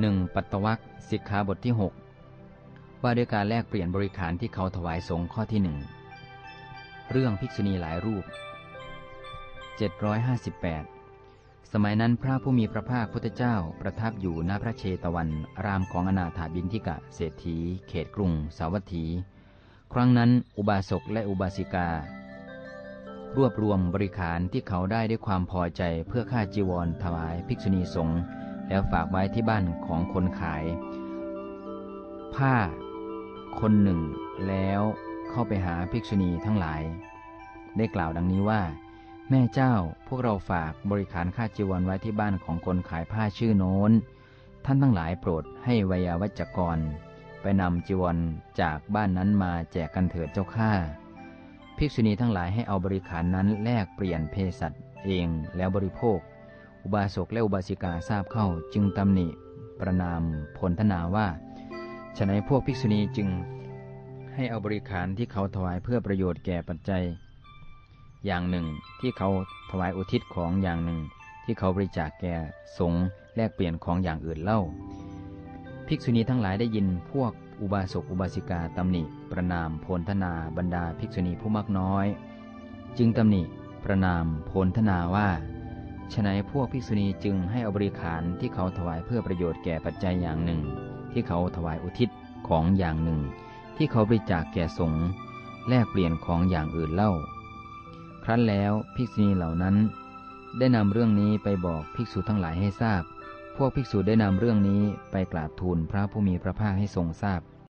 หนึ่งปัตตวัคสิกขาบทที่ 6 ว่าด้วยการแลกเปลี่ยนบริขารที่เขาถวายสงฆ์ข้อที่หนึ่งเรื่องภิกษุณีหลายรูป 758 สมัยนั้นพระผู้มีพระภาคพุทธเจ้าประทับอยู่ณพระเชตวัน รามของอนาถาบินทิกะเศรษฐี เขตกรุง สาวัตถี ครั้งนั้นอุบาสกและอุบาสิกา รวบรวมบริขารที่เขาได้ด้วยความพอใจเพื่อค่าจีวรถวายภิกษุณีสงฆ์ แล้วฝากไว้ที่บ้านของคนขาย ผ้าคนหนึ่ง แล้วเข้าไปหาภิกษุณีทั้งหลาย ได้กล่าวดังนี้ว่า แม่เจ้าพวกเราฝากบริขารค่าจีวรไว้ที่บ้านของคนขายผ้าชื่อโน้น ท่านทั้งหลายโปรดให้วยาวัจกร ไปนำจีวรจากบ้านนั้นมาแจกกันเถิดเจ้าข้าภิกษุณีทั้งหลายให้เอาบริขารนั้นแลกเปลี่ยนเภสัชเองแล้วบริโภค อุบาสกและอุบาสิกาทราบเข้าจึงตำหนิประนามพลทนาว่าฉะนั้นพวกภิกษุณีจึงให้เอาบริขารที่เขาถวายเพื่อประโยชน์แก่ปัจจัย อย่างหนึ่งที่เขาถวายอุทิศของอย่างหนึ่ง ที่เขาบริจาคแก่สงฆ์แลกเปลี่ยนของอย่างอื่นเล่า ภิกษุณีทั้งหลายได้ยินพวกอุบาสกอุบาสิกาตำหนิ ประนามโพลธนาบรรดาภิกษุณีผู้มากน้อย จึงตำหนิประนามโพลธนาว่า ฉนัยพวกภิกษุณีจึงให้อบริขารที่เขาถวายเพื่อประโยชน์แก่ปัจจัยอย่างหนึ่ง ที่เขาถวายอุทิศของอย่างหนึ่ง ที่เขาบริจาคแก่สงฆ์แลกเปลี่ยนของอย่างอื่นเล่า ครั้นแล้วภิกษุณีเหล่านั้น ได้นำเรื่องนี้ไปบอกภิกษุทั้งหลายให้ทราบ พวกภิกษุได้นำเรื่องนี้ไปกราบทูลพระผู้มีพระภาคให้ทรงทราบ